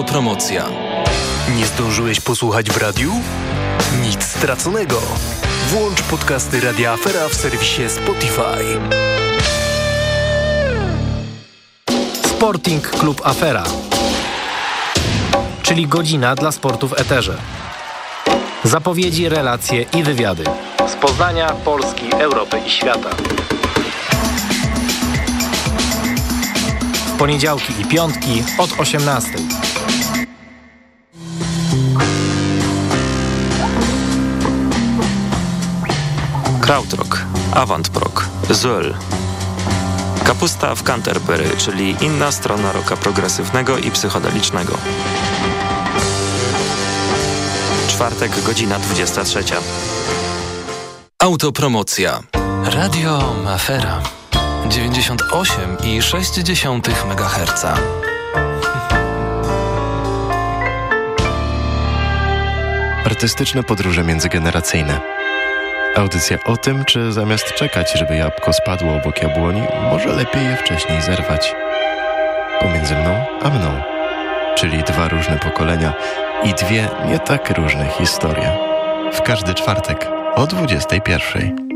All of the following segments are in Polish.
Autopromocja. Nie zdążyłeś posłuchać w radiu? Nic straconego. Włącz podcasty Radia Afera w serwisie Spotify. Sporting Club Afera, czyli godzina dla sportu w eterze. Zapowiedzi, relacje i wywiady z Poznania, Polski, Europy i świata. W poniedziałki i piątki od 18. Krautrock, Avantprog, Zoel. Kapusta w Canterbury, czyli inna strona roka progresywnego i psychodelicznego. Czwartek, godzina 23. Autopromocja. Radio Mafera 98,6 MHz. Artystyczne podróże międzygeneracyjne. Audycja o tym, czy zamiast czekać, żeby jabłko spadło obok jabłoni, może lepiej je wcześniej zerwać. Pomiędzy mną a mną, czyli dwa różne pokolenia i dwie nie tak różne historie. W każdy czwartek o 21.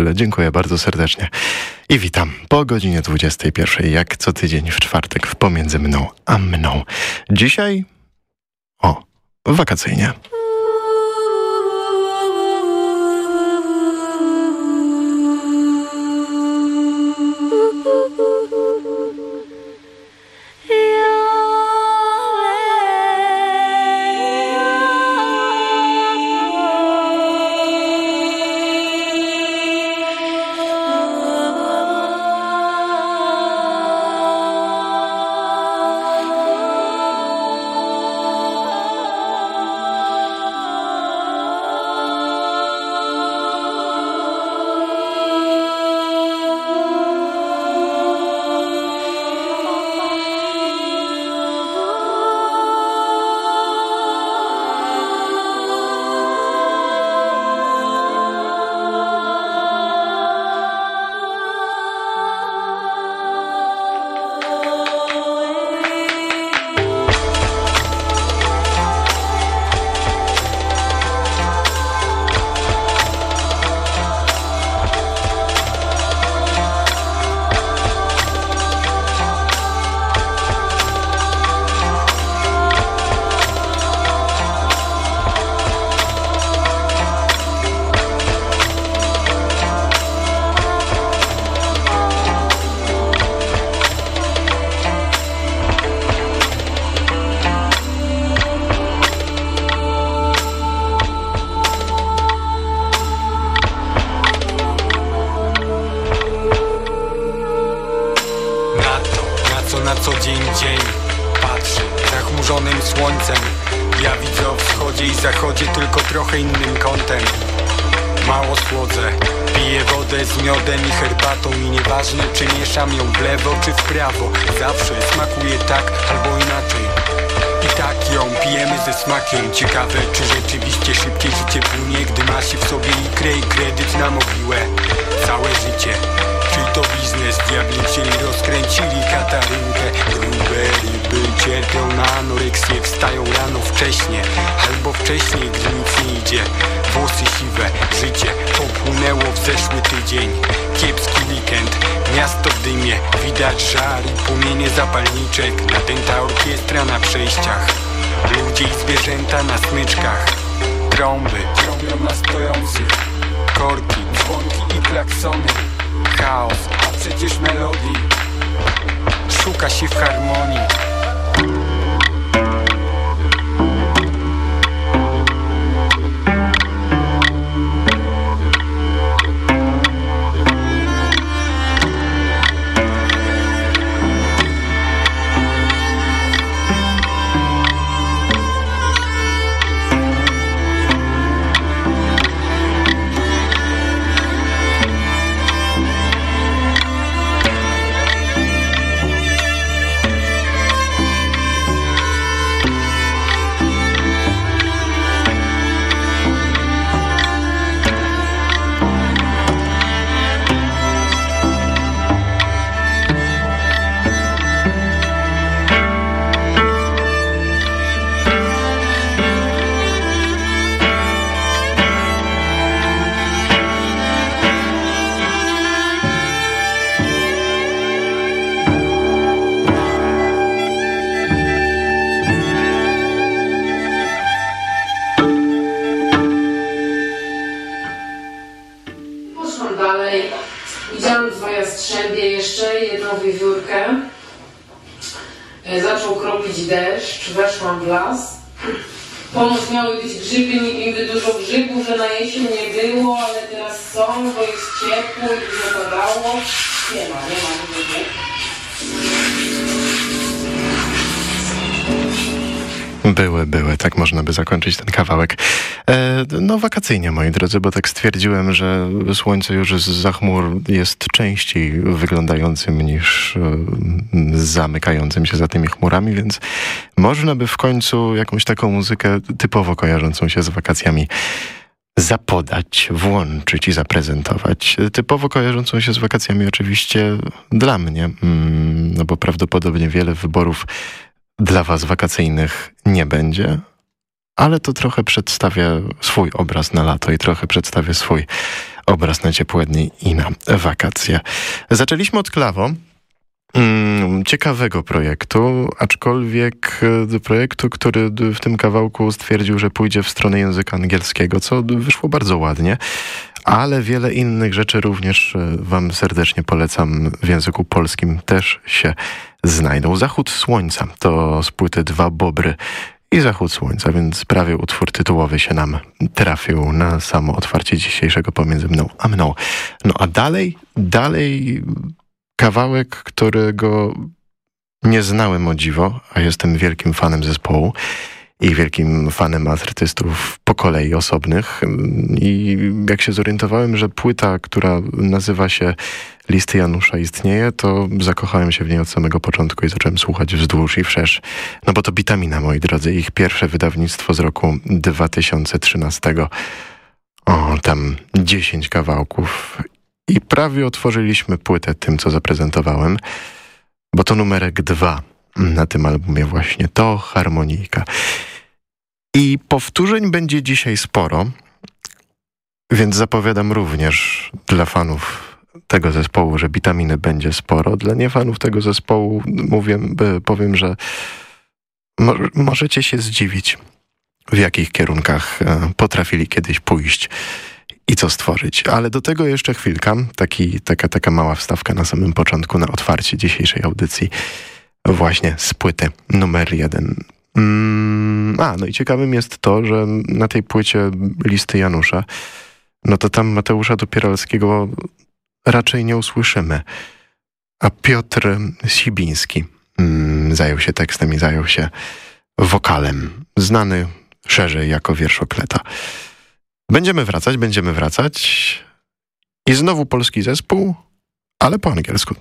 tyle. Dziękuję bardzo serdecznie i witam po godzinie 21, jak co tydzień w czwartek w pomiędzy mną a mną. Dzisiaj o, wakacyjnie. Sobie ikrę i kredyt na mogiłę Całe życie Czyli to biznes, diabli rozkręcili Katarynkę Grube ryby cierpią na anoreksję. Wstają rano wcześnie Albo wcześniej, gdy nic nie idzie. Włosy siwe, życie popłynęło w zeszły tydzień. Kiepski weekend, miasto w dymie. Widać żar i płomienie zapalniczek. Natęta orkiestra na przejściach. Ludzie i zwierzęta na smyczkach Trąby, trąbią na stojących Korki, dzwonki i klaksony. Chaos, a przecież melodii. Szuka się w harmonii weszłam w las. Ponoć miały być grzyby, niby dużo grzybów, że na jesień nie było, ale teraz są, bo jest ciepło i dużo padało. Nie ma, nie ma grzybów. Były, były, tak można by zakończyć ten kawałek. E, no wakacyjnie, moi drodzy, bo tak stwierdziłem, że słońce już z chmur jest częściej wyglądającym niż e, zamykającym się za tymi chmurami, więc można by w końcu jakąś taką muzykę typowo kojarzącą się z wakacjami zapodać, włączyć i zaprezentować. Typowo kojarzącą się z wakacjami oczywiście dla mnie, mm, no bo prawdopodobnie wiele wyborów dla Was wakacyjnych nie będzie, ale to trochę przedstawia swój obraz na lato i trochę przedstawia swój obraz na ciepłe dni i na wakacje. Zaczęliśmy od klawo. Mm, ciekawego projektu, aczkolwiek e, projektu, który w tym kawałku stwierdził, że pójdzie w stronę języka angielskiego, co wyszło bardzo ładnie, ale wiele innych rzeczy również e, Wam serdecznie polecam w języku polskim też się znajdą. Zachód Słońca to z płyty Dwa Bobry i Zachód Słońca, więc prawie utwór tytułowy się nam trafił na samo otwarcie dzisiejszego pomiędzy mną a mną. No a dalej, dalej kawałek, którego nie znałem o dziwo, a jestem wielkim fanem zespołu i wielkim fanem artystów po kolei osobnych. I jak się zorientowałem, że płyta, która nazywa się Listy Janusza istnieje, to zakochałem się w niej od samego początku i zacząłem słuchać wzdłuż i wszerz. No bo to Bitamina, moi drodzy, ich pierwsze wydawnictwo z roku 2013. O, tam 10 kawałków. I prawie otworzyliśmy płytę tym, co zaprezentowałem, bo to numerek 2 na tym albumie właśnie. To harmonijka. I powtórzeń będzie dzisiaj sporo, więc zapowiadam również dla fanów tego zespołu, że witaminy będzie sporo. Dla niefanów tego zespołu mówię, powiem, że mo możecie się zdziwić, w jakich kierunkach e, potrafili kiedyś pójść i co stworzyć. Ale do tego jeszcze chwilka, taki, taka, taka mała wstawka na samym początku, na otwarcie dzisiejszej audycji, właśnie z płyty numer jeden. Mm, a, no i ciekawym jest to, że na tej płycie listy Janusza, no to tam Mateusza Dopieralskiego raczej nie usłyszymy. A Piotr Sibiński mm, zajął się tekstem i zajął się wokalem, znany szerzej jako wierszokleta. Będziemy wracać, będziemy wracać i znowu polski zespół, ale po angielsku.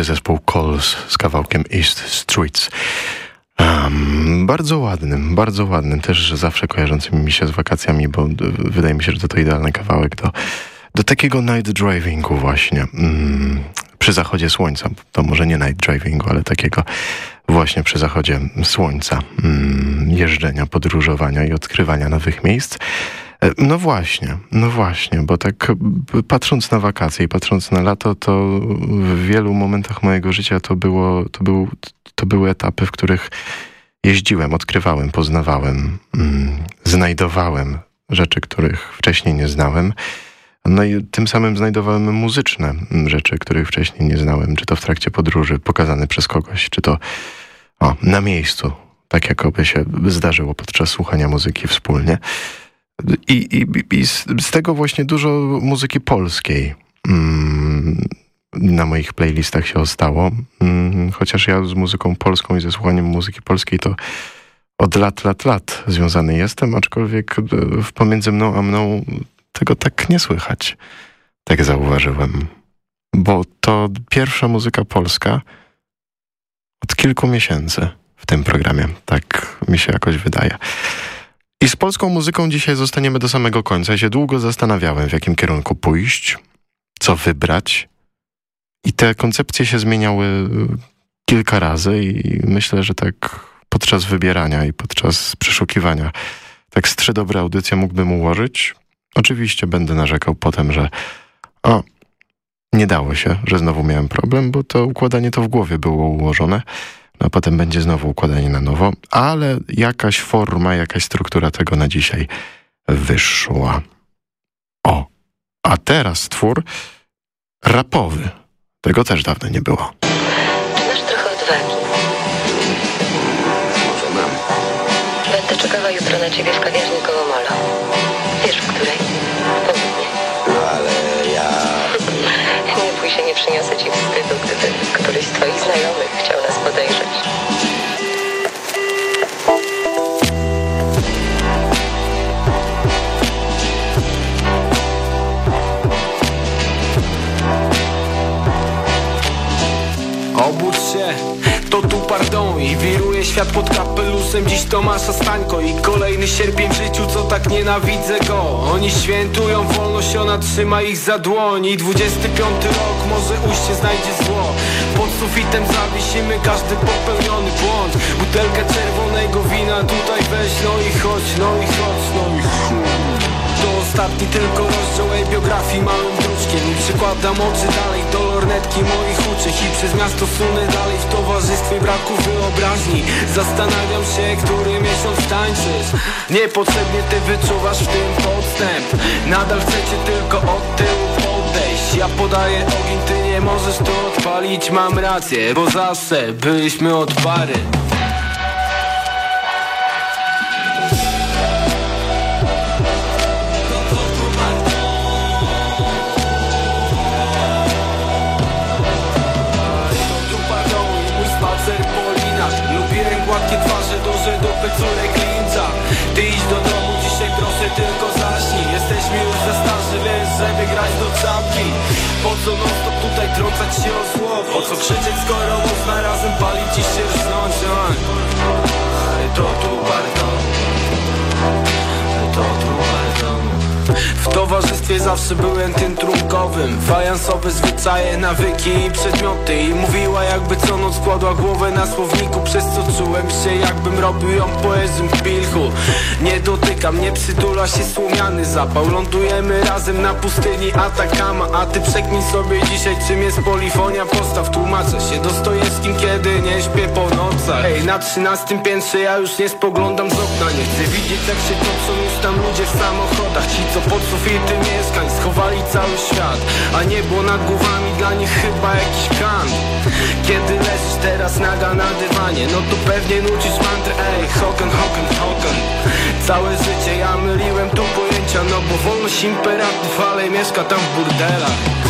Oczywiście zespół Calls z kawałkiem East Streets. Um, bardzo ładnym, bardzo ładnym, też zawsze kojarzącym mi się z wakacjami, bo wydaje mi się, że to, to idealny kawałek do, do takiego night drivingu właśnie. Um, przy zachodzie słońca, to może nie night drivingu, ale takiego właśnie przy zachodzie słońca, um, jeżdżenia, podróżowania i odkrywania nowych miejsc. E, no właśnie, no właśnie, bo tak patrząc na wakacje i patrząc na lato, to w wielu momentach mojego życia to, było, to, był, to były etapy, w których jeździłem, odkrywałem, poznawałem, mm, znajdowałem rzeczy, których wcześniej nie znałem. No i tym samym znajdowałem muzyczne rzeczy, których wcześniej nie znałem, czy to w trakcie podróży pokazane przez kogoś, czy to o, na miejscu, tak jakoby się zdarzyło podczas słuchania muzyki wspólnie. I, i, i z, z, tego właśnie dużo muzyki polskiej mm, na moich playlistach się ostało. Mm, chociaż ja z muzyką polską i ze słuchaniem muzyki polskiej to od lat, lat, lat związany jestem, aczkolwiek e, pomiędzy mną a mną tego tak nie słychać. Tak zauważyłem. Bo to pierwsza muzyka polska od kilku miesięcy w tym programie. Tak mi się jakoś wydaje. I z polską muzyką dzisiaj zostaniemy do samego końca. Ja się długo zastanawiałem, w jakim kierunku pójść, co wybrać. I te koncepcje się zmieniały kilka razy i myślę, że tak podczas wybierania i podczas przeszukiwania tak z trzy dobre audycje mógłbym ułożyć. Oczywiście będę narzekał potem, że o, nie dało się, że znowu miałem problem, bo to układanie to w głowie było ułożone a potem będzie znowu układanie na nowo, ale jakaś forma, jakaś struktura tego na dzisiaj wyszła. O, a teraz twór rapowy. Tego też dawno nie było. Masz trochę odwagi. Może mam. Będę czekała jutro na ciebie w kawiarni koło Molo. Kapelusem Dziś Tomasza Stańko I kolejny sierpień w życiu, co tak nienawidzę go. Oni świętują wolność, ona trzyma ich za dłoń I 25 rok, może ujście znajdzie zło. Pod sufitem zawisimy każdy popełniony błąd. Butelkę czerwonego wina tutaj weź No i chodź, no i chodź, no i chodź ostatni tylko rozdział biografii. Małym druczkiem I przykładam oczy dalej do lornetki moich uczych I przez miasto sunę dalej w towarzystwie braku wyobraźni. Zastanawiam się, który miesiąc tańczysz. Niepotrzebnie ty wyczuwasz w tym podstęp. Nadal chcecie tylko od tyłu podejść. Ja podaję ogień, ty nie możesz to odpalić. Mam rację, bo zawsze byliśmy od pary Za starzy, więc żeby grać do czapki. Po co non stop tutaj trącać się o słowo? Po co krzyczeć, skoro można razem palić i się rżnąć To tu pardon w towarzystwie zawsze byłem tym trunkowym Fajansowe zwyczaje, nawyki i przedmioty. I mówiła jakby co noc kładła głowę na słowniku Przez co czułem się jakbym robił ją poezją w pilchu. Nie dotykam, nie przytula się słomiany zapał. Lądujemy razem na pustyni Atakama A ty przeknij sobie dzisiaj czym jest polifonia. Postaw tłumaczę się Dostojewskim kiedy nie śpię po nocach. Ej, na trzynastym piętrze ja już nie spoglądam z okna. Nie chcę widzieć jak się toczą już tam ludzie w samochodach. Ci co pod sufity mieszkań schowali cały świat A niebo nad głowami dla nich chyba jakiś kant Kiedy leżysz teraz naga na dywanie No to pewnie nucisz mantrę Ej, hoken, hoken, hoken. Całe życie ja myliłem tu pojęcia No bo wolność imperatyw, ale mieszka tam w burdelach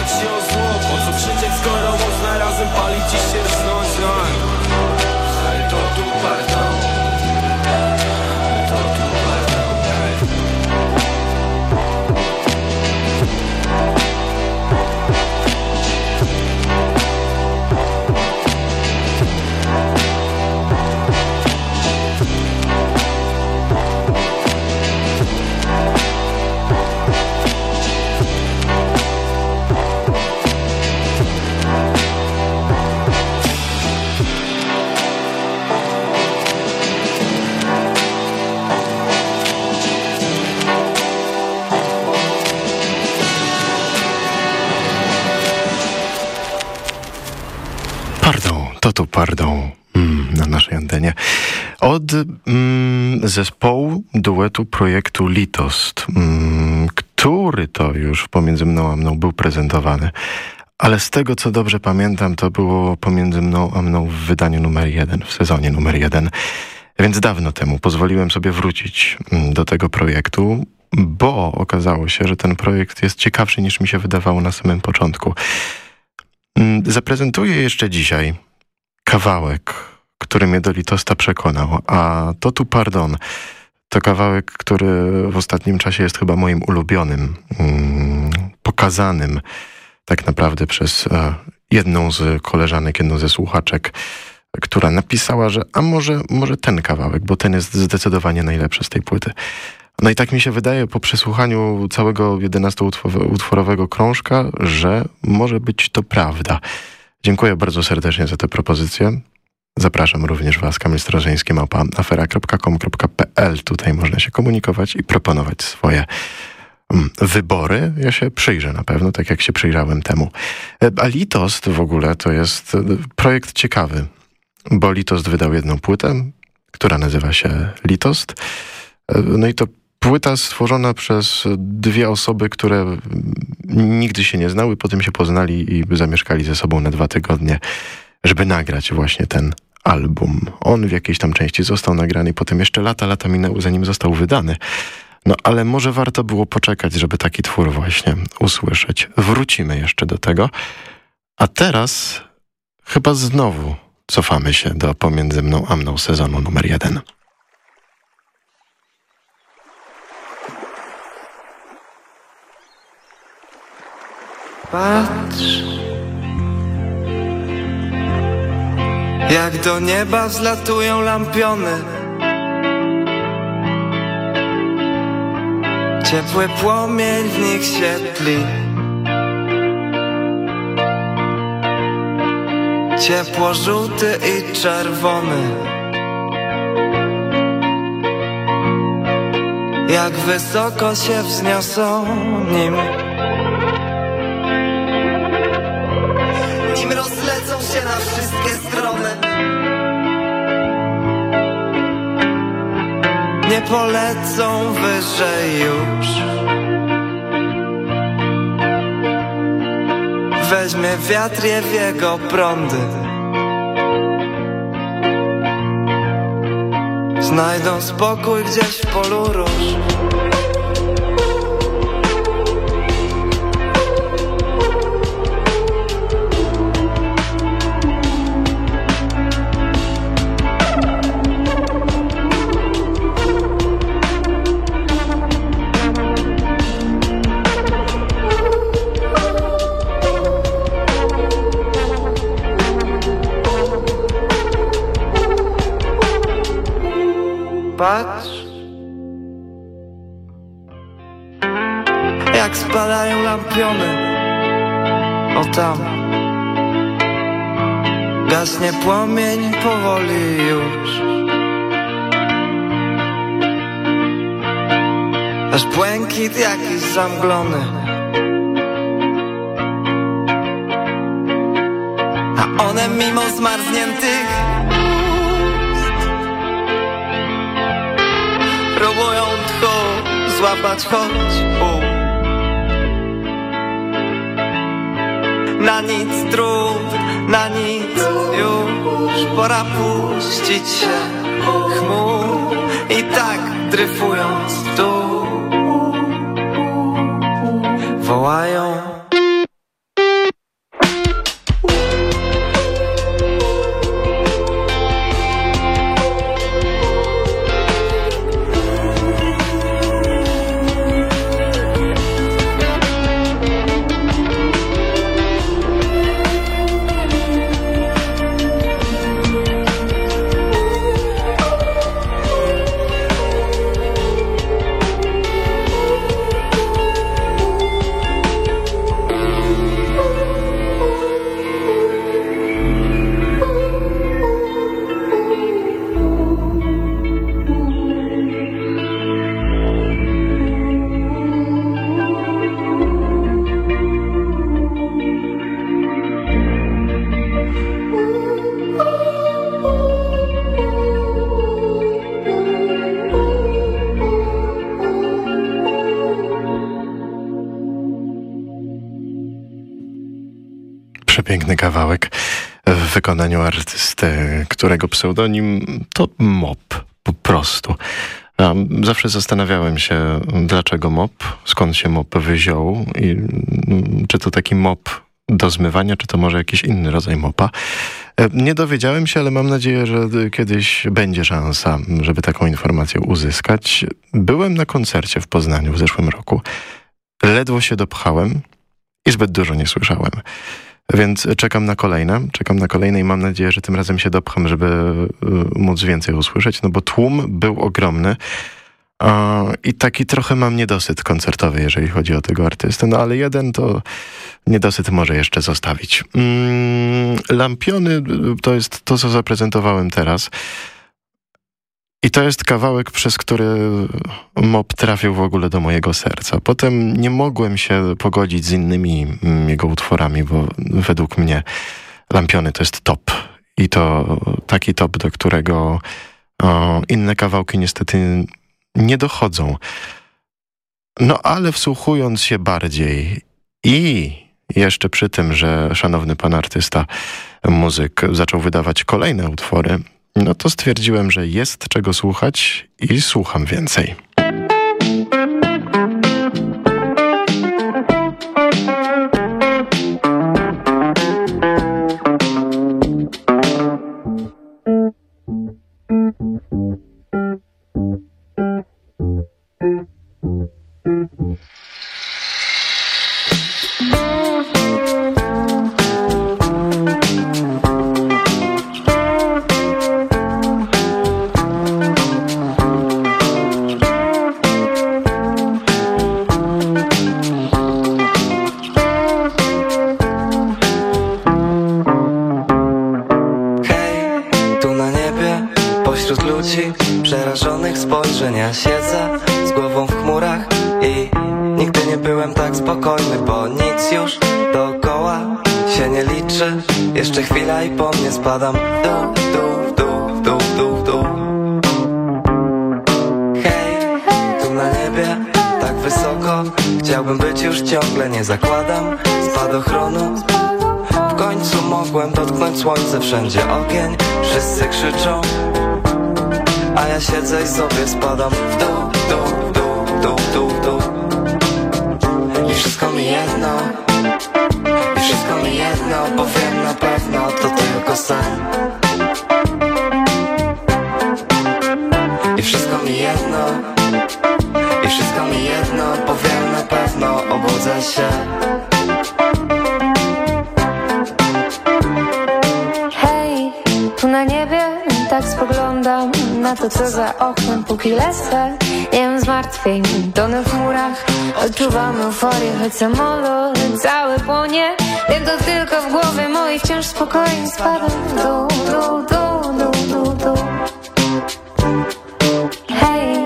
trącać się o zło? Po co krzyczeć, skoro można razem palić i się rznąć? To tu pardon mm, na naszej antenie. Od mm, zespołu duetu projektu Litost, mm, który to już pomiędzy mną a mną był prezentowany. Ale z tego, co dobrze pamiętam, to było pomiędzy mną a mną w wydaniu numer jeden, w sezonie numer jeden. Więc dawno temu pozwoliłem sobie wrócić mm, do tego projektu, bo okazało się, że ten projekt jest ciekawszy niż mi się wydawało na samym początku. Mm, zaprezentuję jeszcze dzisiaj kawałek, który mnie do Litosta przekonał, a to tu pardon. To kawałek, który w ostatnim czasie jest chyba moim ulubionym, mm, pokazanym tak naprawdę przez e, jedną z koleżanek, jedną ze słuchaczek, która napisała, że a może, może ten kawałek, bo ten jest zdecydowanie najlepszy z tej płyty. No i tak mi się wydaje po przesłuchaniu całego 11-utworowego krążka, że może być to prawda. Dziękuję bardzo serdecznie za tę propozycję. Zapraszam również Was, Kamil Strażeński, małpa afera.com.pl. Tutaj można się komunikować i proponować swoje mm, wybory. Ja się przyjrzę na pewno, tak jak się przyjrzałem temu. E, a Litost w ogóle to jest e, projekt ciekawy, bo Litost wydał jedną płytę, która nazywa się Litost. E, no i to płyta stworzona przez dwie osoby, które nigdy się nie znały, potem się poznali i zamieszkali ze sobą na dwa tygodnie, żeby nagrać właśnie ten album. On w jakiejś tam części został nagrany potem jeszcze lata, lata minęły, zanim został wydany. No ale może warto było poczekać, żeby taki twór właśnie usłyszeć. Wrócimy jeszcze do tego. A teraz chyba znowu cofamy się do pomiędzy mną a mną sezonu numer jeden. Patrz. Jak do nieba wzlatują lampiony. Ciepły płomień w nich świetli. Ciepło żółty i czerwony. Jak wysoko się wzniosą Nim Nie polecą wyżej już. Weźmie wiatr je w jego prądy. Znajdą spokój gdzieś w polu róż Gasnie płomień powoli już. Aż błękit jakiś zamglony. A one mimo zmarzniętych Próbują tchu złapać choć pół Na nic trud, na nic już Pora puścić się. Chmur I tak dryfując tu którego pseudonim to Mop, po prostu. Zawsze zastanawiałem się, dlaczego mop, skąd się mop wyziął i mm, czy to taki mop do zmywania, czy to może jakiś inny rodzaj mopa. E, nie dowiedziałem się, ale mam nadzieję, że kiedyś będzie szansa, żeby taką informację uzyskać. Byłem na koncercie w Poznaniu w zeszłym roku. Ledwo się dopchałem i zbyt dużo nie słyszałem. Więc czekam na kolejne, czekam na kolejne i mam nadzieję, że tym razem się dopcham, żeby y, móc więcej usłyszeć, no bo tłum był ogromny. I taki trochę mam niedosyt koncertowy, jeżeli chodzi o tego artystę, no ale jeden to niedosyt może jeszcze zostawić. Mm, Lampiony y, to jest to, co zaprezentowałem teraz. I to jest kawałek, przez który MOP trafił w ogóle do mojego serca. Potem nie mogłem się pogodzić z innymi mm, jego utworami, bo według mnie Lampiony to jest top. I to taki top, do którego o, inne kawałki niestety nie dochodzą. No ale wsłuchując się bardziej i jeszcze przy tym, że szanowny pan artysta, muzyk zaczął wydawać kolejne utwory, no to stwierdziłem, że jest czego słuchać i słucham więcej. Spadam w dół, w dół, w dół, w dół, w dół, w dół Hej, tu na niebie, tak wysoko. Chciałbym być już ciągle, nie zakładam spadochronu. W końcu mogłem dotknąć słońce, wszędzie ogień Wszyscy krzyczą. A ja siedzę i sobie spadam. W dół, w dół, w dół, w dół, w dół, w dół. I wszystko mi jedno. I wszystko mi jedno, bo wiem na pewno to tylko sen. I wszystko mi jedno. I wszystko mi jedno, bo wiem na pewno obudzę się. Hej, tu na niebie tak spoglądam na to co za oknem Póki lecę, nie zmartwień, tonę w chmurach Odczuwam euforię, choć samolot cały płonie. Wiem to tylko w głowie mojej wciąż spokojnie spadam do, do, do, do, do. Hej,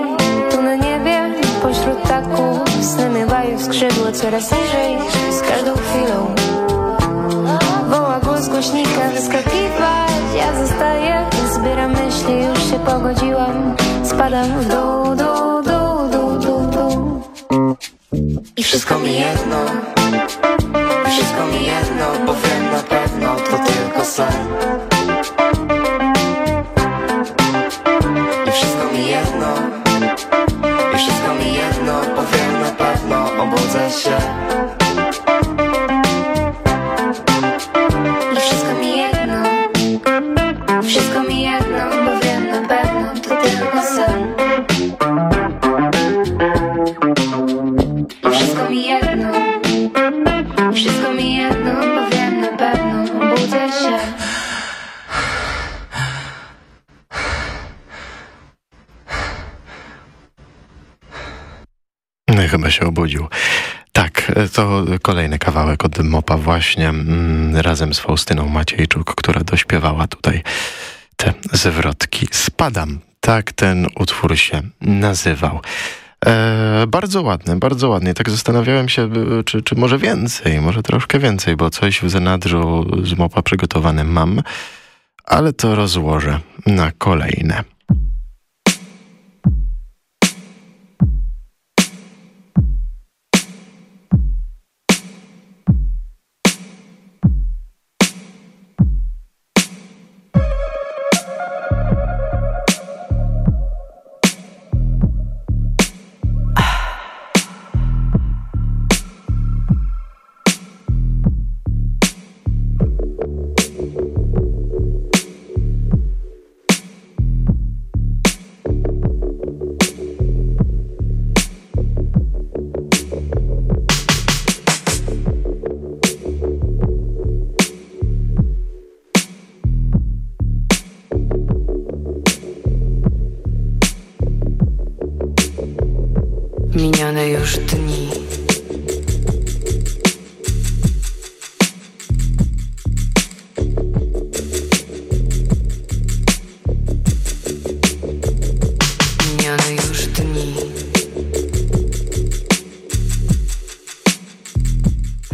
tu na niebie, pośród taku Sny miewają skrzydło coraz niżej Z każdą chwilą Woła głos głośnika wyskakiwać Ja zostaję, zbieram myśli Już się pogodziłam. Spadam w dół, dół, mi jedno. Wszystko mi jedno Bo wiem na pewno to tylko sen. I wszystko mi jedno. I wszystko mi jedno Bo wiem na pewno obudzę się. I wszystko mi jedno. Wszystko to kolejny kawałek od Mopa właśnie mm, razem z Faustyną Maciejczuk, która dośpiewała tutaj te zwrotki. Spadam, tak ten utwór się nazywał. E, bardzo ładny, bardzo ładny. Tak zastanawiałem się, czy, czy może więcej, może troszkę więcej, bo coś w zanadrzu z Mopa przygotowane mam, ale to rozłożę na kolejne.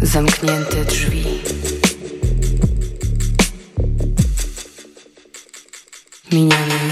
Zamknięte drzwi. Minione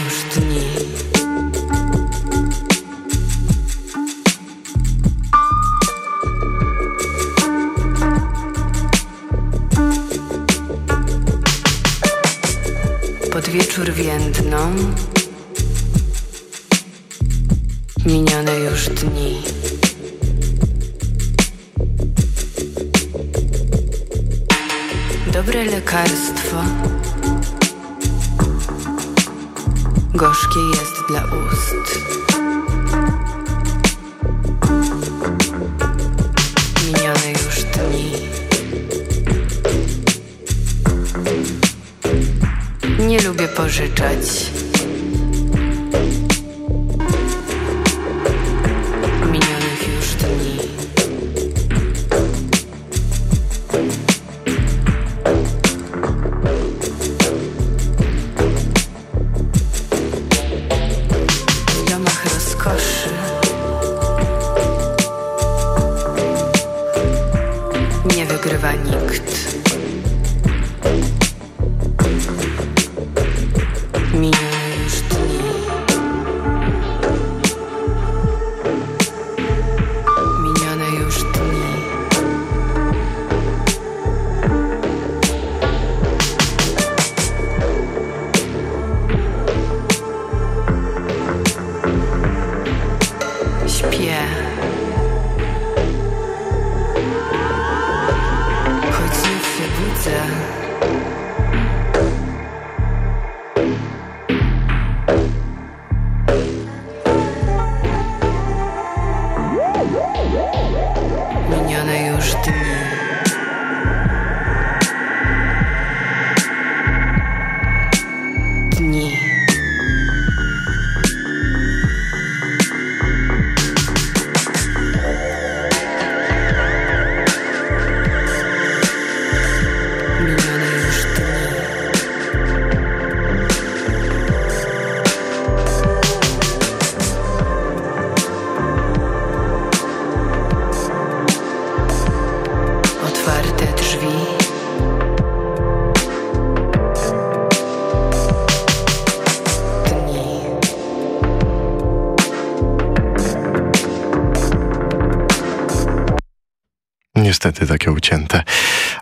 Niestety takie ucięte.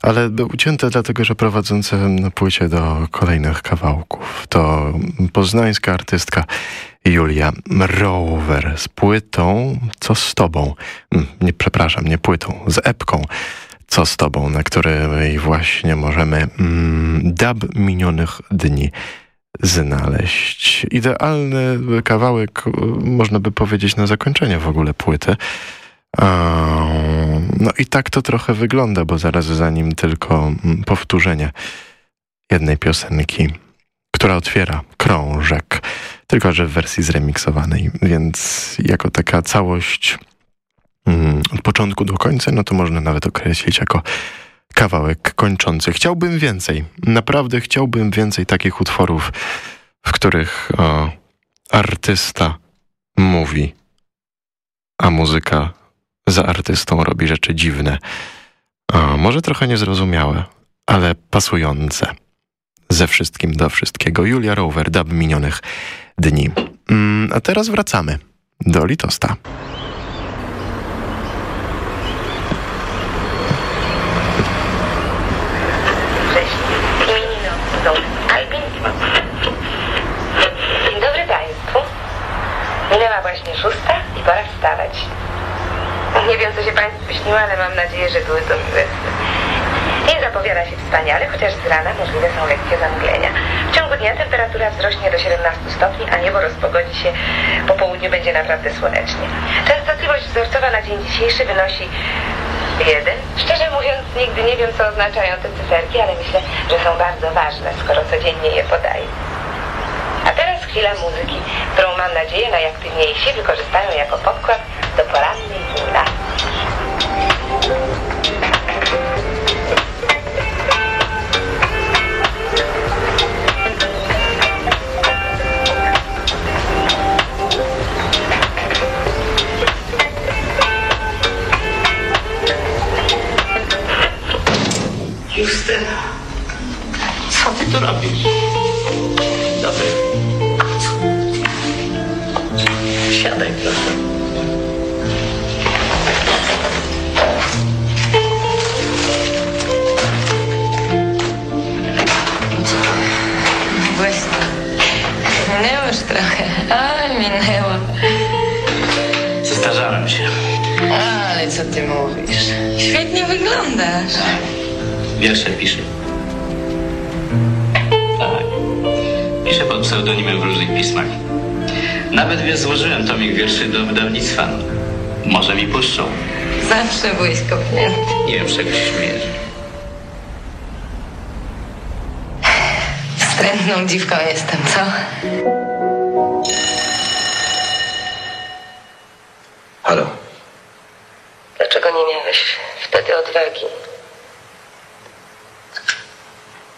Ale ucięte dlatego, że prowadzące na płycie do kolejnych kawałków to poznańska artystka Julia Rower z płytą Co z tobą? Mm, Nie, przepraszam, nie płytą, z epką Co z tobą, na której właśnie możemy mm, dub minionych dni znaleźć. Idealny kawałek, można by powiedzieć, na zakończenie w ogóle płyty. Ehm, No i tak to trochę wygląda, bo zaraz za nim tylko mm, powtórzenie jednej piosenki, która otwiera krążek, tylko że w wersji zremiksowanej, więc jako taka całość mm, od początku do końca, no to można nawet określić jako kawałek kończący. Chciałbym więcej, naprawdę chciałbym więcej takich utworów, w których o, artysta mówi, a muzyka za artystą robi rzeczy dziwne. O, może trochę niezrozumiałe, ale pasujące. Ze wszystkim do wszystkiego. Julia Rower, dub minionych dni. Mm, a teraz wracamy do Litosta. Cześć, imienino są Albin. Dzień dobry Państwu. Minęła właśnie szósta i pora wstawać. Nie wiem, co się Państwu śniło, ale mam nadzieję, że były to miłe sny. Dzień zapowiada się wspaniale, chociaż z rana możliwe są lekkie zamglenia. W ciągu dnia temperatura wzrośnie do 17 stopni, a niebo rozpogodzi się. Po południu będzie naprawdę słonecznie. Częstotliwość wzorcowa na dzień dzisiejszy wynosi jeden. Szczerze mówiąc, nigdy nie wiem, co oznaczają te cyferki, ale myślę, że są bardzo ważne, skoro codziennie je podaję. A teraz chwila muzyki, którą mam nadzieję najaktywniejsi wykorzystają jako podkład pod pseudonimem w różnych pismach. Nawet wiesz, złożyłem tomik wierszy do wydawnictwa. Może mi puszczą. Zawsze byłeś kopnięty. Nie wiem, czego się śmiejesz. Wstrętną dziwką jestem, co? Halo? Dlaczego nie miałeś wtedy odwagi?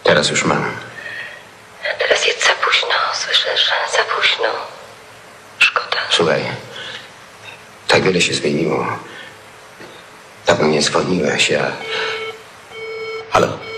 Teraz już mam. Teraz jest za późno, słyszysz? Za późno. Słuchaj, tak wiele się zmieniło. Dawno nie dzwoniłeś, ja... Halo?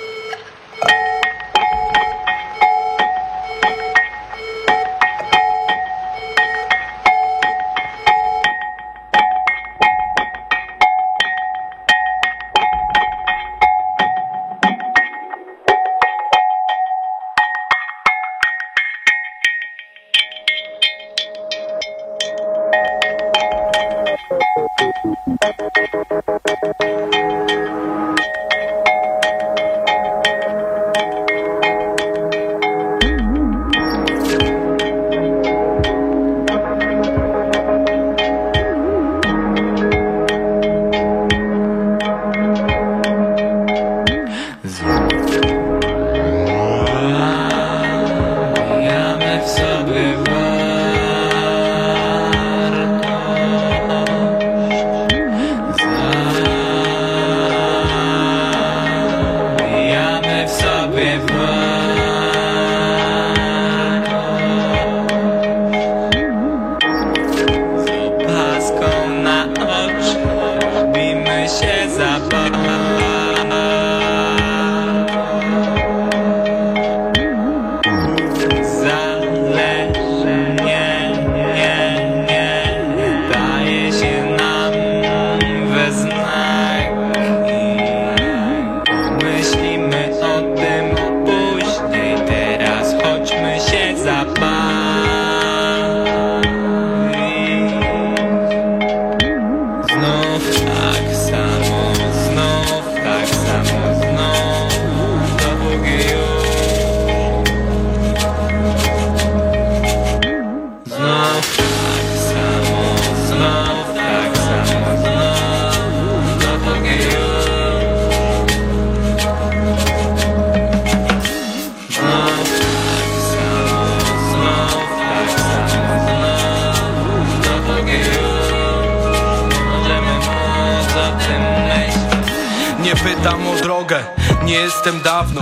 Nie jestem dawno.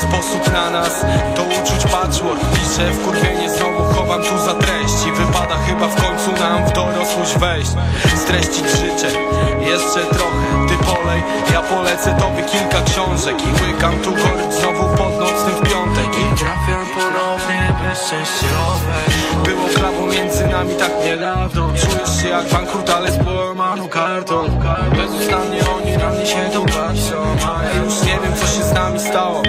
Sposób na nas to uczuć patchwork. Piszę w kurwienie znowu chowam tu za treść. I wypada chyba w końcu nam w dorosłość wejść. Streścić życie, jeszcze trochę Ty polej, ja polecę tobie kilka książek I łykam tu kord znowu pod nocnym w piątek. I trafiam Było klawo między nami tak niedawno. Czujesz się jak bankrut, ale z połamaną kartą. Bezustannie oni na mnie się tu patrzą A ja już nie wiem co się z nami stało.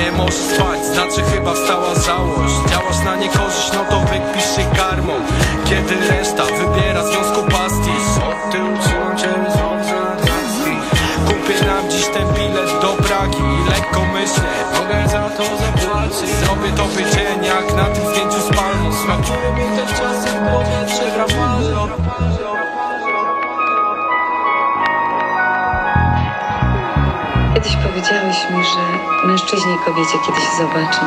Nie możesz spać, znaczy chyba wstała żałość. Działasz na niekorzyść, no to wykpisz się karmą. Kiedy reszta wybiera związku pastisz Od tyłu nadgarstki Kupię nam dziś ten bilet do Pragi. Lekko myślę, mogę za to zapłacić. Zrobię tobie dzień jak na tym zdjęciu z palmą Smakuje mi ten czas jak powietrze Kiedyś powiedziałeś mi, że mężczyźni i kobiecie kiedyś się zobaczą.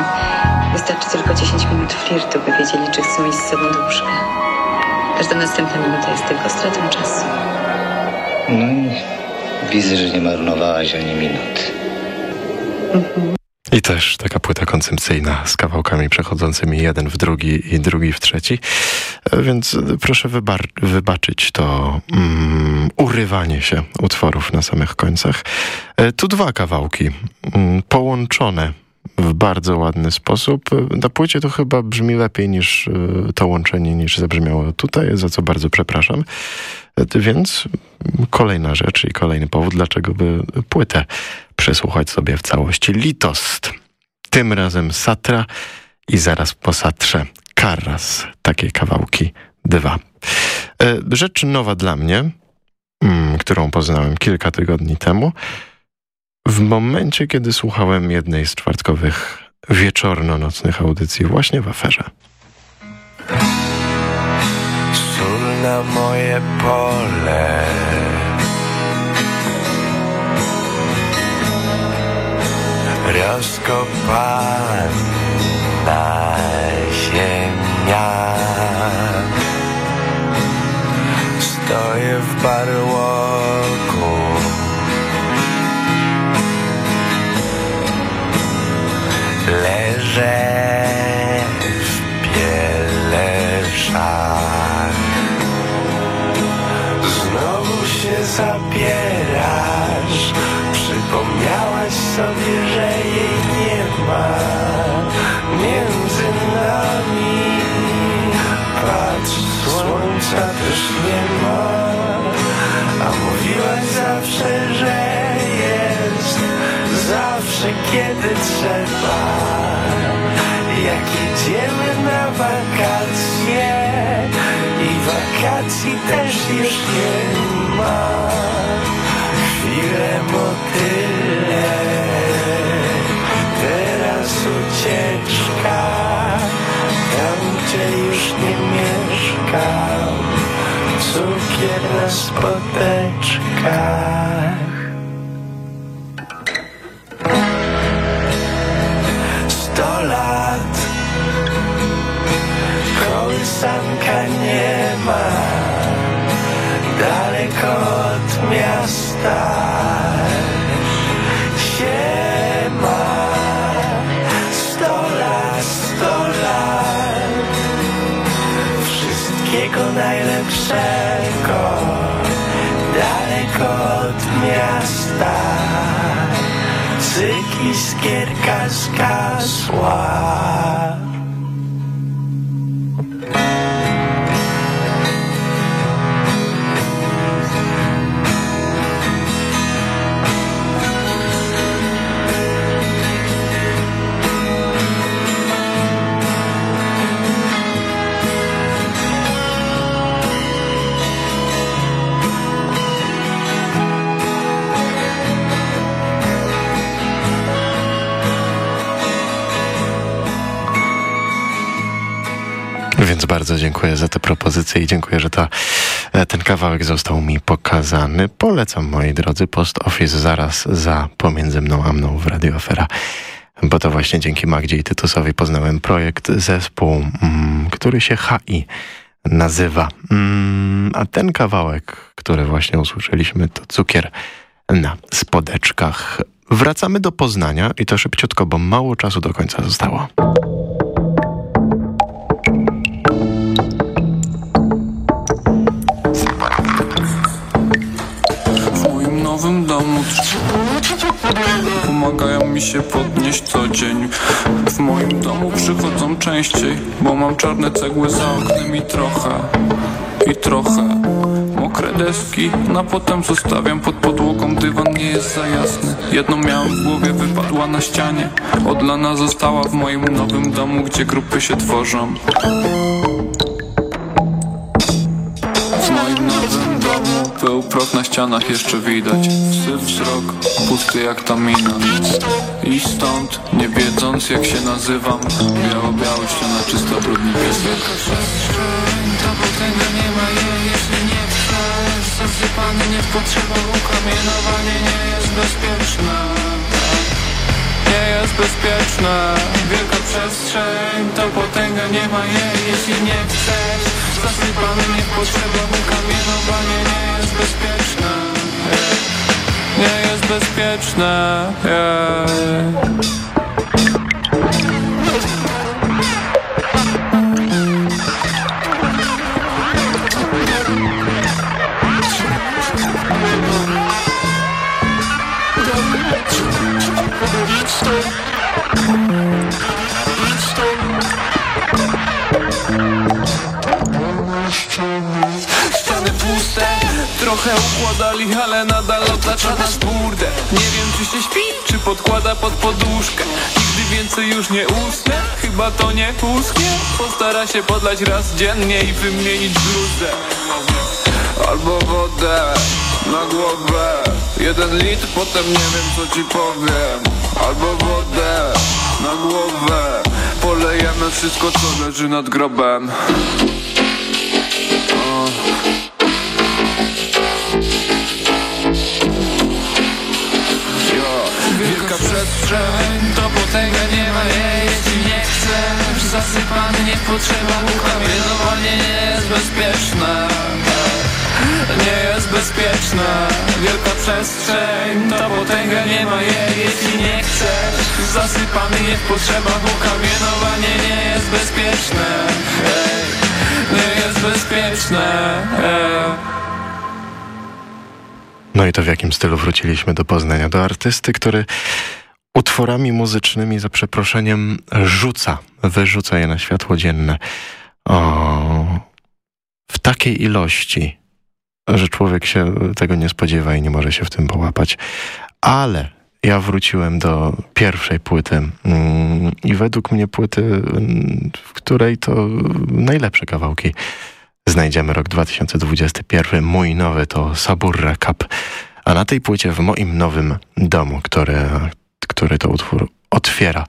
Wystarczy tylko 10 minut flirtu, by wiedzieli, czy chcą iść z sobą do łóżka. Każda następna minuta jest tylko stratą czasu. No i widzę, że nie marnowałaś ani minut. I też taka płyta koncepcyjna z kawałkami przechodzącymi jeden w drugi i drugi w trzeci. E, więc proszę wybaczyć to mm, urywanie się utworów na samych końcach. E, tu dwa kawałki mm, połączone w bardzo ładny sposób. Na płycie to chyba brzmi lepiej niż e, to łączenie, niż zabrzmiało tutaj, za co bardzo przepraszam. Więc kolejna rzecz i kolejny powód, dlaczego by płytę przesłuchać sobie w całości. Litost. Tym razem Satra i zaraz po Satrze Karras. Takie kawałki dwa. E, rzecz nowa dla mnie, mm, którą poznałem kilka tygodni temu, w momencie, kiedy słuchałem jednej z czwartkowych wieczorno-nocnych audycji właśnie w aferze. Sól na moje pole rozkopana ziemia. Stoję w barłoku. Leżę w pieleszach Znowu się zabierasz Przypomniałaś sobie, że kiedy trzeba. Jak idziemy na wakacje I wakacji też już nie ma. Chwilę motyle Teraz ucieczka Tam gdzie już nie mieszkam Cukier na spoteczkach Nie ma. Daleko od miasta Siema Sto lat, lat. Wszystkiego najlepszego. Daleko od miasta. Cyk iskierka zgasła Więc bardzo dziękuję za te propozycje i dziękuję, że ta, e, ten kawałek został mi pokazany. Polecam, moi drodzy, Post Office zaraz za Pomiędzy mną a mną w Radio Afera. Bo to właśnie dzięki Magdzie i Tytusowi poznałem projekt, zespół, mm, który się HI nazywa. Mm, a ten kawałek, który właśnie usłyszeliśmy, to cukier na spodeczkach. Wracamy do Poznania i to szybciutko, bo mało czasu do końca zostało. Pomagają mi się podnieść co dzień. W moim domu przychodzą częściej Bo mam czarne cegły za oknem i trochę I trochę. Mokre deski, na potem zostawiam pod podłogą. Dywan nie jest za jasny. Jedną miałem w głowie, wypadła na ścianie. Odlana została w moim nowym domu Gdzie grupy się tworzą Był proch na ścianach jeszcze widać. Psy wzrok, pusty jak ta mina. I stąd, nie wiedząc jak się nazywam Biało-biało ściana, czysto brudny piesek. Potęga nie ma jej, jeśli nie chcesz Zasypany nie potrzeba ukamienowanie nie jest bezpieczne Nie jest bezpieczne Wielka przestrzeń, to potęga nie ma jej, jeśli nie chcesz Zasypany nie potrzeba ukamienowanie nie jest bezpieczne Nie jest bezpieczne yeah. Trochę układali, ale nadal otacza nas burde Nie wiem czy się śpi, czy podkłada pod poduszkę. Nigdy więcej już nie usnę, chyba to nie uschnie. Postara się podlać raz dziennie i wymienić bluzę. Albo wodę na głowę. Jeden litr, potem nie wiem co ci powiem. Albo wodę na głowę. Polejemy wszystko co leży nad grobem Wielka przestrzeń, to potęga nie ma jej Jeśli nie chcesz, zasypany nie potrzeba Kamienowanie nie jest bezpieczne Nie jest bezpieczne Wielka przestrzeń, to potęga nie ma jej Jeśli nie chcesz, zasypany nie potrzeba Bo kamienowanie nie jest bezpieczne Nie jest bezpieczne Ej. No i to w jakim stylu wróciliśmy do Poznania? Do artysty, który utworami muzycznymi za przeproszeniem rzuca, wyrzuca je na światło dzienne. O, w takiej ilości, że człowiek się tego nie spodziewa i nie może się w tym połapać. Ale ja wróciłem do pierwszej płyty mm, i według mnie płyty, w której to najlepsze kawałki znajdziemy rok 2021. Mój nowy to Saburra Cup, a na tej płycie w moim nowym domu, który, który to utwór otwiera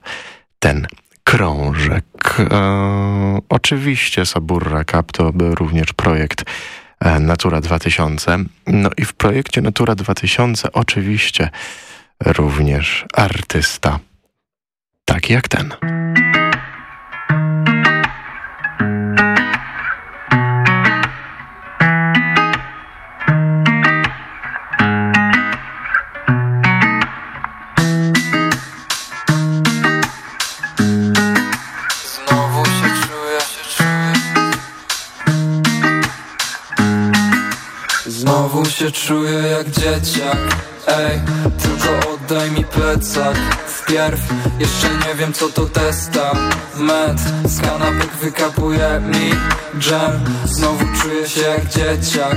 ten krążek. E, oczywiście Saburra Cup to był również projekt e, Natura 2000. No i w projekcie Natura 2000 oczywiście również artysta taki jak ten. Jak dzieciak. Ej, tylko oddaj mi plecak. Wpierw, jeszcze nie wiem co to testament. Z kanapek wykapuje mi dżem. Znowu czuję się jak dzieciak.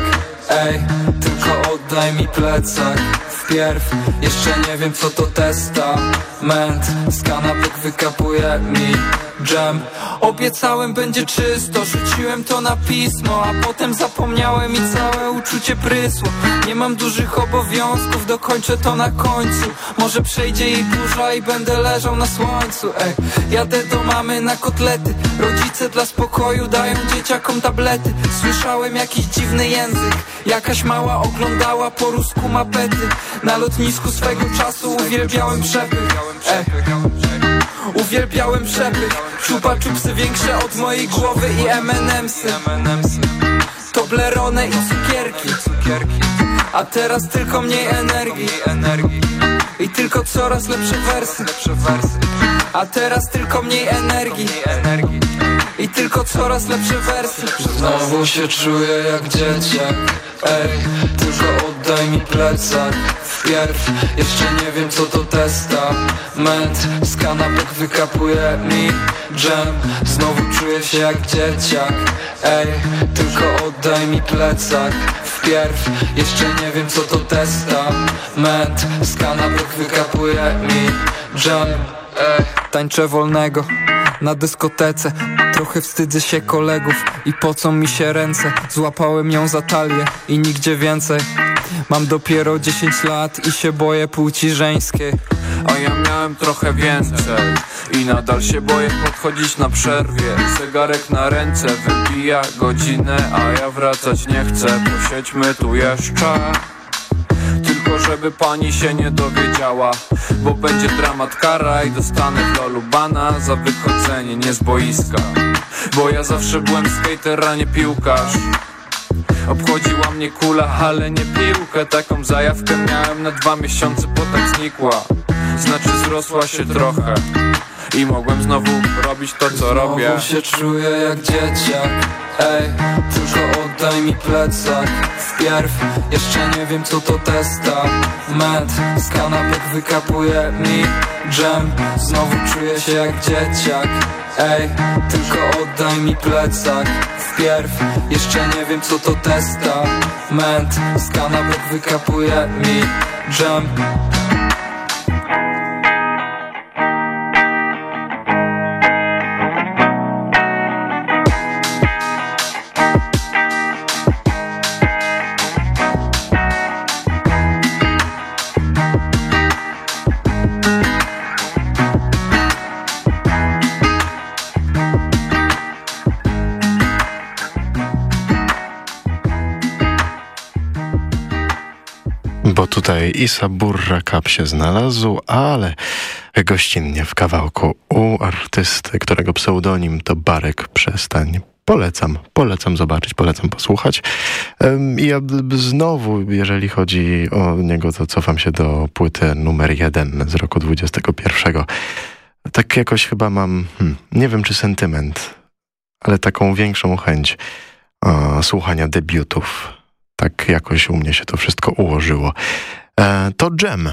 Ej, tylko oddaj mi plecak. Wpierw, jeszcze nie wiem co to testament. Z kanapek wykapuje mi dżem Obiecałem będzie czysto, rzuciłem to na pismo A potem zapomniałem i całe uczucie prysło. Nie mam dużych obowiązków, dokończę to na końcu. Może przejdzie jej burza i będę leżał na słońcu Ej, jadę do mamy na kotlety. Rodzice dla spokoju dają dzieciakom tablety. Słyszałem jakiś dziwny język. Jakaś mała oglądała po rusku mapety. Na lotnisku swego czasu uwielbiałem przepych Ej, Uwielbiałem przepych Czupa czupsy większe od mojej głowy i M&M'sy. Toblerone i cukierki. A teraz tylko mniej energii. I tylko coraz lepsze wersy. A teraz tylko mniej energii. I tylko coraz lepsze wersy. Znowu się czuję jak dzieciak. Ej, tylko oddaj mi plecak Wpierw, jeszcze nie wiem co to testament. Z kanapek wykapuje mi dżem. Znowu czuję się jak dzieciak. Ej, tylko oddaj mi plecak. Wpierw, jeszcze nie wiem co to testament. Z kanapek wykapuje mi dżem. Ej, tańczę wolnego na dyskotece. Trochę wstydzę się kolegów i pocą mi się ręce. Złapałem ją za talię i nigdzie więcej Mam dopiero 10 lat i się boję płci żeńskiej. A ja miałem trochę więcej I nadal się boję podchodzić na przerwie. Zegarek na ręce wybija godzinę A ja wracać nie chcę, posiedźmy tu jeszcze. Tylko żeby pani się nie dowiedziała Bo będzie dramat kara i dostanę w lolu bana Za wychodzenie nie z boiska. Bo ja zawsze byłem skater, a nie piłkarz Obchodziła mnie kula, ale nie piłkę Taką zajawkę miałem na dwa miesiące, potem znikła Znaczy zrosła się trochę. I mogłem znowu robić to co robię. Znowu się czuję jak dzieciak. Ej, tylko oddaj mi plecak. Wpierw, jeszcze nie wiem co to testament Z kanapek wykapuje mi dżem. Znowu czuję się jak dzieciak. Ej, tylko oddaj mi plecak. Wpierw, jeszcze nie wiem co to testament Z kanapek wykapuje mi dżem tutaj Isa Burra Kap się znalazł, ale gościnnie w kawałku u artysty, którego pseudonim to Barek Przestań. Polecam, polecam zobaczyć, polecam posłuchać. I ja znowu, jeżeli chodzi o niego, to cofam się do płyty numer jeden z roku 21. Tak jakoś chyba mam, hmm, nie wiem czy sentyment, ale taką większą chęć słuchania debiutów tak jakoś u mnie się to wszystko ułożyło. E, to Dżem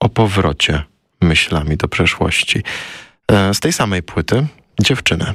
o powrocie myślami do przeszłości. E, z tej samej płyty dziewczynę.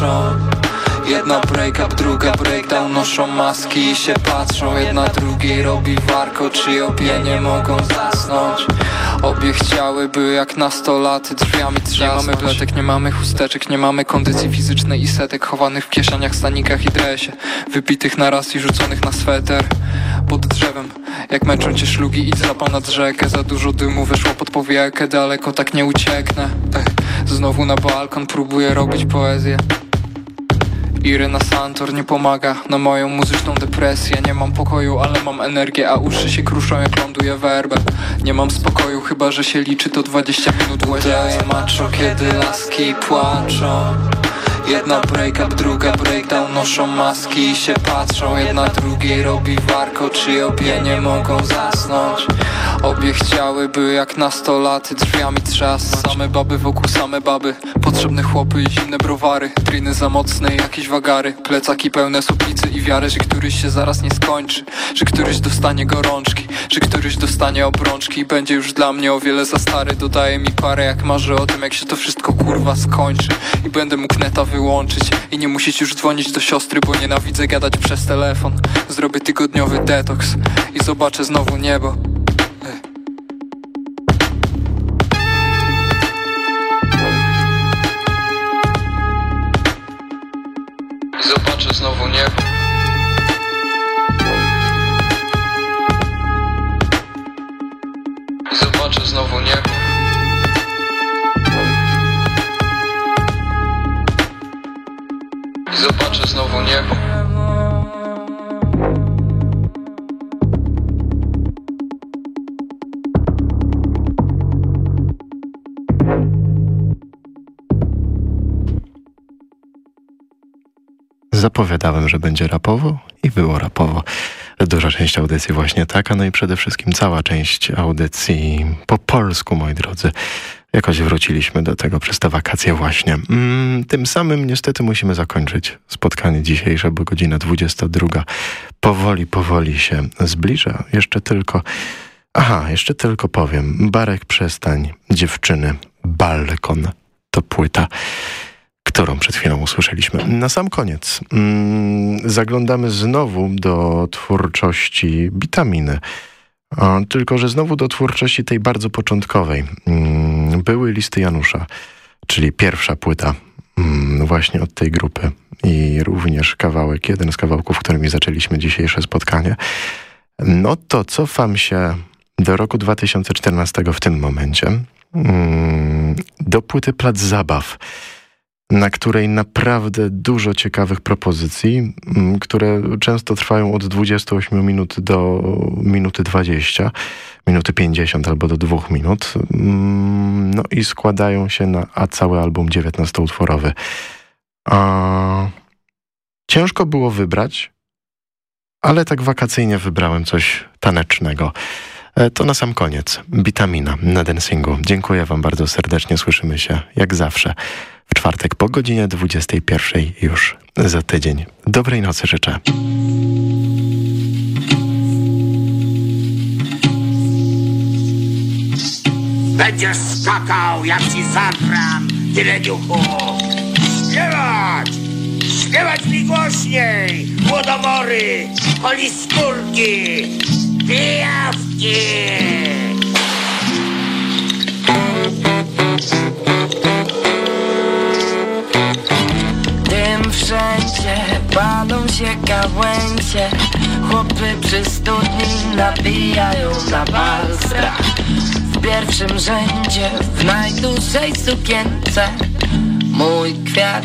Płaczą Jedna break-up, druga breakdown Noszą maski i się patrzą. Jedna drugiej robi warko Czy obie nie mogą zasnąć. Obie chciałyby jak nastolaty drzwiami trzasnąć. Nie mamy pletek, nie mamy chusteczek Nie mamy kondycji fizycznej i setek Chowanych w kieszeniach, stanikach i dresie. Wypitych na raz i rzuconych na sweter. Pod drzewem, jak męczą cię szlugi Idź za ponad rzekę. Za dużo dymu weszło pod powiekę Daleko tak nie ucieknę. Znowu na balkon próbuję robić poezję Irena Santor nie pomaga na moją muzyczną depresję. Nie mam pokoju, ale mam energię, a uszy się kruszą jak ląduje werbę Nie mam spokoju, chyba że się liczy to 20 minut. Łazience macho, kiedy laski płaczą Jedna break-up, druga breakdown Noszą maski i się patrzą. Jedna drugiej robi warko Czy obie nie mogą zasnąć. Obie chciałyby jak nastolaty Drzwiami trzas Same baby wokół same baby. Potrzebne chłopy i zimne browary. Driny za mocne jakieś wagary. Plecaki pełne suplicy i wiary Że któryś się zaraz nie skończy. Że któryś dostanie gorączki Że któryś dostanie obrączki będzie już dla mnie o wiele za stary? Dodaje mi parę jak marzę o tym Jak się to wszystko kurwa skończy. I będę mógł neta wyłączyć. I nie musieć już dzwonić do siostry Bo nienawidzę gadać przez telefon. Zrobię tygodniowy detoks I zobaczę znowu niebo Zapowiadałem, że będzie rapowo i było rapowo. Duża część audycji właśnie taka, no i przede wszystkim cała część audycji po polsku, moi drodzy. Jakoś wróciliśmy do tego przez te wakacje właśnie. Mm, tym samym niestety musimy zakończyć spotkanie dzisiejsze, bo godzina 22 powoli, powoli się zbliża. Jeszcze tylko... Aha, jeszcze tylko powiem. Barek Przestań, dziewczyny, balkon to płyta którą przed chwilą usłyszeliśmy. Na sam koniec mm, zaglądamy znowu do twórczości Bitaminy. A, tylko, że znowu do twórczości tej bardzo początkowej. Mm, były listy Janusza, czyli pierwsza płyta mm, właśnie od tej grupy i również kawałek, jeden z kawałków, którymi zaczęliśmy dzisiejsze spotkanie. No to cofam się do roku 2014 w tym momencie, mm, do płyty Plac Zabaw na której naprawdę dużo ciekawych propozycji, które często trwają od 28 minut do minuty 20, minuty 50 albo do dwóch minut. No i składają się na a cały album 19-utworowy. A... Ciężko było wybrać, ale tak wakacyjnie wybrałem coś tanecznego. E, to na sam koniec. Witamina na dancingu. Dziękuję Wam bardzo serdecznie. Słyszymy się jak zawsze w czwartek po godzinie 21 już za tydzień. Dobrej nocy życzę. Będziesz skakał, jak ci zagram, tyle duchu. Śpiewać! Śpiewać mi głośniej! Głodomory, poliskórki, pijawki! Tym wszędzie palą się gałęzie. Chłopy przy studni nabijają na balstrach W pierwszym rzędzie, w najdłuższej sukience. Mój kwiat